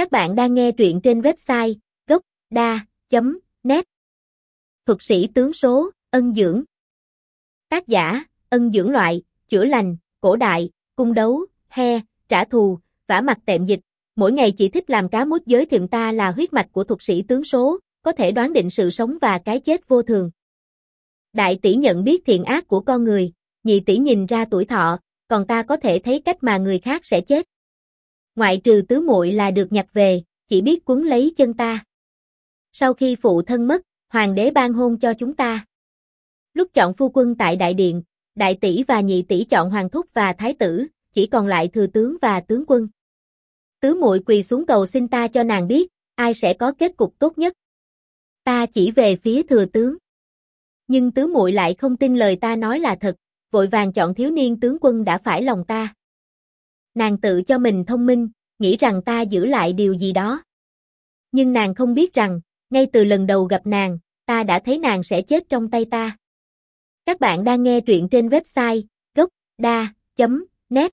Các bạn đang nghe truyện trên website gocda.net Thuật sĩ tướng số, ân dưỡng Tác giả, ân dưỡng loại, chữa lành, cổ đại, cung đấu, he, trả thù, vả mặt tệm dịch. Mỗi ngày chỉ thích làm cá mút giới thiệu ta là huyết mạch của thuật sĩ tướng số, có thể đoán định sự sống và cái chết vô thường. Đại tỷ nhận biết thiện ác của con người, nhị tỷ nhìn ra tuổi thọ, còn ta có thể thấy cách mà người khác sẽ chết. Ngoại trừ tứ muội là được nhặt về, chỉ biết cuốn lấy chân ta. Sau khi phụ thân mất, hoàng đế ban hôn cho chúng ta. Lúc chọn phu quân tại đại điện, đại tỷ và nhị tỷ chọn hoàng thúc và thái tử, chỉ còn lại thừa tướng và tướng quân. Tứ muội quỳ xuống cầu xin ta cho nàng biết, ai sẽ có kết cục tốt nhất. Ta chỉ về phía thừa tướng. Nhưng tứ muội lại không tin lời ta nói là thật, vội vàng chọn thiếu niên tướng quân đã phải lòng ta. Nàng tự cho mình thông minh, nghĩ rằng ta giữ lại điều gì đó. Nhưng nàng không biết rằng, ngay từ lần đầu gặp nàng, ta đã thấy nàng sẽ chết trong tay ta. Các bạn đang nghe truyện trên website gocda.net